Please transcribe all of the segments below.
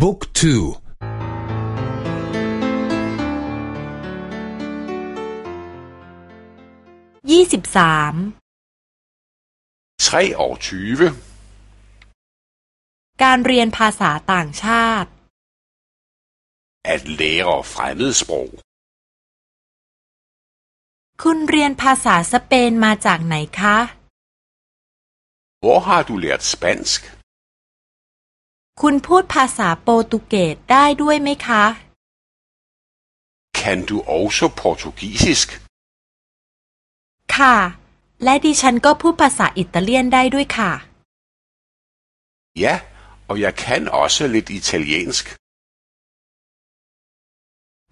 บุ๊กทูยี่สิบสามการเรียนภาษาต่างชาติ at lære fremmedsprog คุณเรียนภาษาสเปนมาจากไหนคะ Hvor har du lært spansk? คุณพูดภาษาโปรตุเกสได้ด้วยไหมคะ Kan du også portugisisk? ค่ะ และดิฉันก็พูดภาษาอิตาเลียนได้ด้วยค่ะ Ja, og jeg kan også lidt italiensk.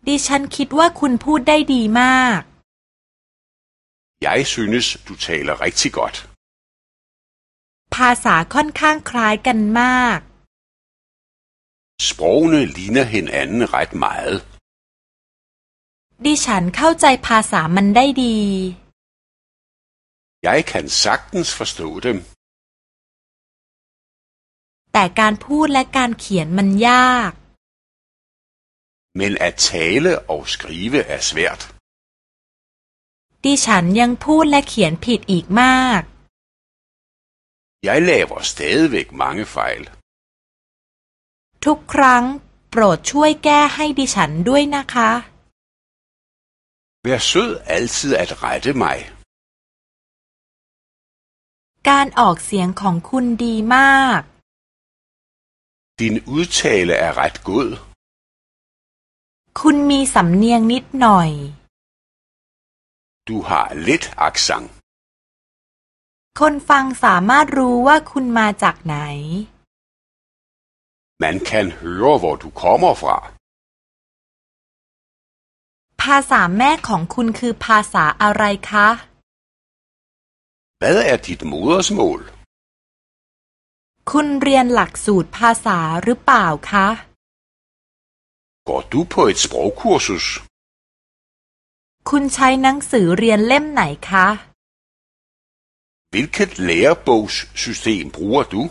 ดิฉันคิดว่าคุณพูดได้ดีมาก Jeg synes, du taler rigtig godt. ภาษาค่อนข้างคล้ายกันมาก Sprogene ligner hinanden ret meget. ดิฉันเข้าใจภาษามันได้ดี Jeg kan sagtens forstå dem. แต่การพูดและการเขียนมันยาก Men at tale og skrive er svært. ดิฉันยังพูดและเขียนผิดอีกมาก Jeg laver stadigvæk mange fejl. ทุกครั้ง โปรดช่วยแก้ให้ดิฉันด้วยนะคะ Vær sød altid at rette mig. การออกเสียงของคุณดีมาก Din udtale er ret god. คุณมีสำเนียงนิดหน่อย Du har lidt accent. คนฟังสามารถรู้ว่าคุณมาจากไหน Man kan høre, hvor du kommer fra. ภาษาแม่ของคุณคือภาษาอะไรคะ Hvad er dit modersmål? คุณเรียนหลักสูตรภาษาหรือเปล่าคะ Går du på et sprogkursus? คุณใช้หนังสือเรียนเล่มไหนคะ Hvilket lærebogssystem bruger du?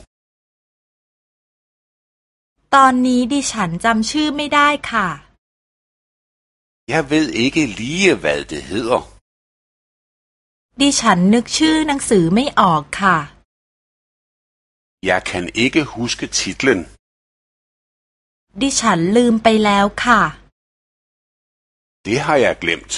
ตอนนี้ดิฉันจำชื่อไม่ได้ค่ะ Jeg ved ikke lige, hvad det hedder. ดิฉันนึกชื่อหนังสือไม่ออกค่ะ Jeg kan ikke huske titlen. ดิฉันลืมไปแล้วค่ะ Det har jeg glemt.